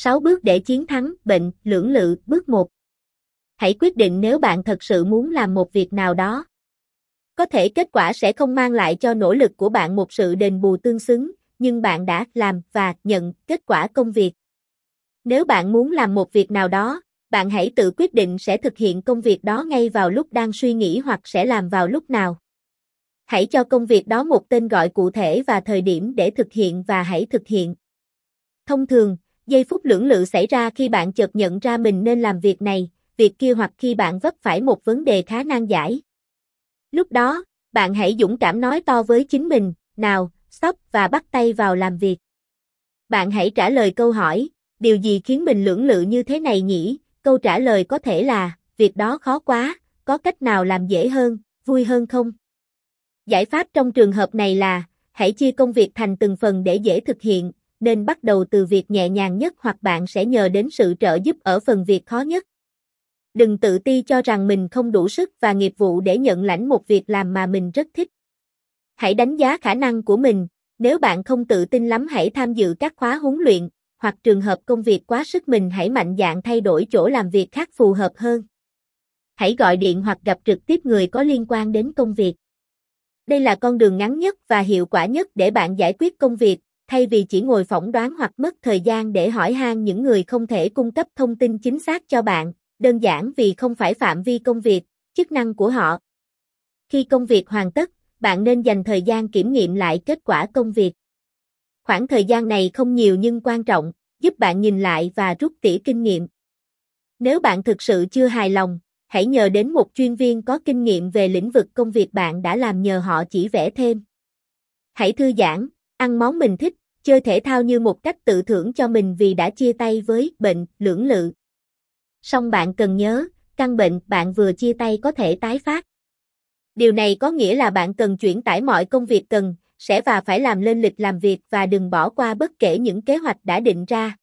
6 bước để chiến thắng bệnh lưỡng lự. Bước 1. Hãy quyết định nếu bạn thật sự muốn làm một việc nào đó. Có thể kết quả sẽ không mang lại cho nỗ lực của bạn một sự đền bù tương xứng, nhưng bạn đã làm và nhận kết quả công việc. Nếu bạn muốn làm một việc nào đó, bạn hãy tự quyết định sẽ thực hiện công việc đó ngay vào lúc đang suy nghĩ hoặc sẽ làm vào lúc nào. Hãy cho công việc đó một tên gọi cụ thể và thời điểm để thực hiện và hãy thực hiện. Thông thường, giây phút lưỡng lự xảy ra khi bạn chợt nhận ra mình nên làm việc này, việc kia hoặc khi bạn vấp phải một vấn đề khá nan giải. Lúc đó, bạn hãy dũng cảm nói to với chính mình, nào, stop và bắt tay vào làm việc. Bạn hãy trả lời câu hỏi, điều gì khiến mình lưỡng lự như thế này nhỉ? Câu trả lời có thể là, việc đó khó quá, có cách nào làm dễ hơn, vui hơn không? Giải pháp trong trường hợp này là, hãy chia công việc thành từng phần để dễ thực hiện, nên bắt đầu từ việc nhẹ nhàng nhất hoặc bạn sẽ nhờ đến sự trợ giúp ở phần việc khó nhất. Đừng tự ti cho rằng mình không đủ sức và nghiệp vụ để nhận lãnh một việc làm mà mình rất thích. Hãy đánh giá khả năng của mình, nếu bạn không tự tin lắm hãy tham dự các khóa huấn luyện, hoặc trường hợp công việc quá sức mình hãy mạnh dạn thay đổi chỗ làm việc khác phù hợp hơn. Hãy gọi điện hoặc gặp trực tiếp người có liên quan đến công việc. Đây là con đường ngắn nhất và hiệu quả nhất để bạn giải quyết công việc, thay vì chỉ ngồi phỏng đoán hoặc mất thời gian để hỏi han những người không thể cung cấp thông tin chính xác cho bạn, đơn giản vì không phải phạm vi công việc, chức năng của họ. Khi công việc hoàn tất, bạn nên dành thời gian kiểm nghiệm lại kết quả công việc. Khoảng thời gian này không nhiều nhưng quan trọng, giúp bạn nhìn lại và rút tỉa kinh nghiệm. Nếu bạn thực sự chưa hài lòng, hãy nhờ đến một chuyên viên có kinh nghiệm về lĩnh vực công việc bạn đã làm nhờ họ chỉ vẽ thêm. Hãy thư giãn, ăn món mình thích, chơi thể thao như một cách tự thưởng cho mình vì đã chia tay với bệnh lưỡng lự. Song bạn cần nhớ, căn bệnh bạn vừa chia tay có thể tái phát. Điều này có nghĩa là bạn cần chuyển tải mọi công việc cần, sẽ và phải làm lên lịch làm việc và đừng bỏ qua bất kể những kế hoạch đã định ra,